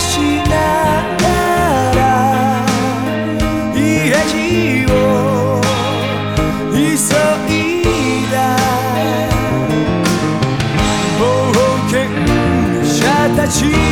しながら家路を急いだ。冒険者たち